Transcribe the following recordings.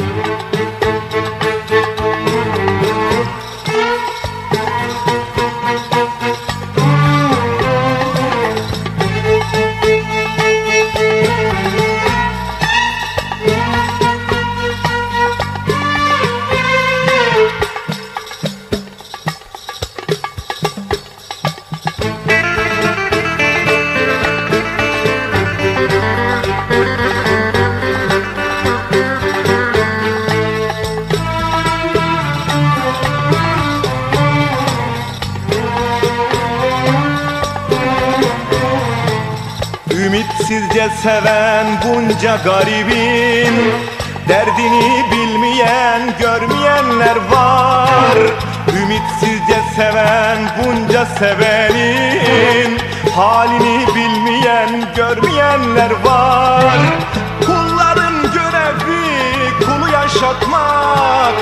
Música Ümitsizce seven bunca garibin Derdini bilmeyen görmeyenler var. Ümitsizce seven bunca sevenin Halini bilmeyen görmeyenler var. Kulların görevi kulu yaşatmak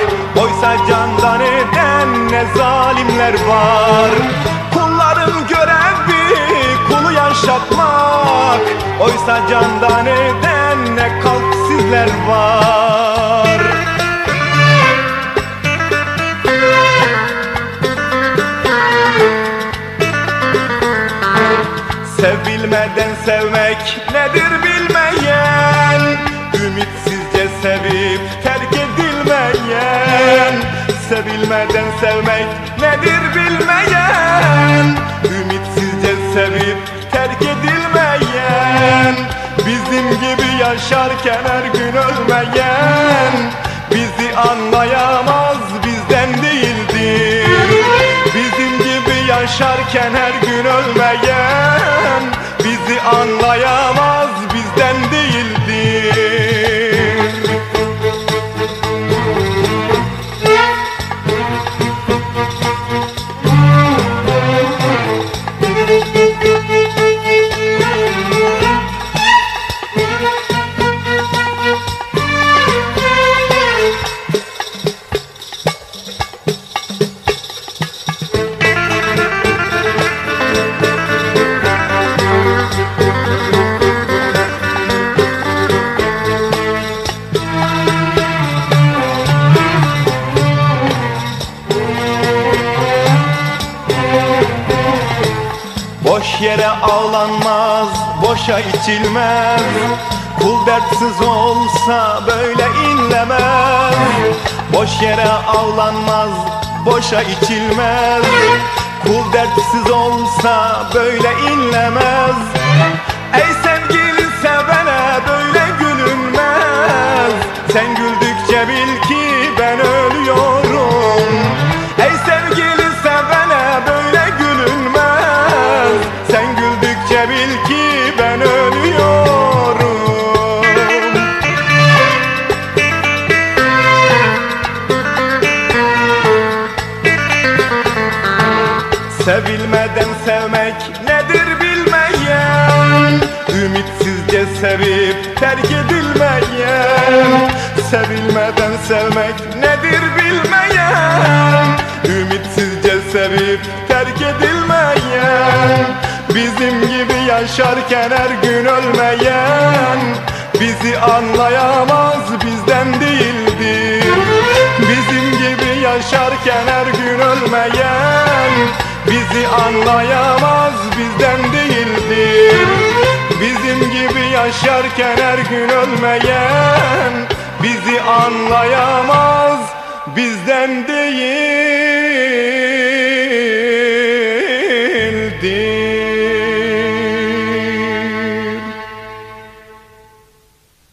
Oysa candan eden ne zalimler var. Kulların görevi kulu yaşatmak Oysa candan eden ne kalpsizler var. Sevilmeden sevmek nedir bilmeyen? Ümitsizce sevip terk edilmeyen. Sevilmeden sevmek nedir bilmeyen? Ümitsizce sevip terk edilmeyen Bizim gibi yaşarken her gün ölmeyen Bizi anlayamaz bizden değildir Bizim gibi yaşarken her gün ölmeyen Bizi anlayamaz bizden değildir Boş yere ağlanmaz, boşa içilmez Kul dertsiz olsa böyle inlemez. Boş yere ağlanmaz, boşa içilmez Kul dertsiz olsa böyle inlemez Sevilmeden sevmek nedir bilmeyen? Ümitsizce sevip terk edilmeyen. Sevilmeden sevmek nedir bilmeyen? Ümitsizce sevip terk edilmeyen. Bizim gibi yaşarken her gün ölmeyen. Bizi anlayamaz bizden değildir. Bizim gibi yaşarken her gün ölmeyen Bizi anlayamaz bizden değildir. Bizim gibi yaşarken her gün ölmeyen Bizi anlayamaz bizden değildir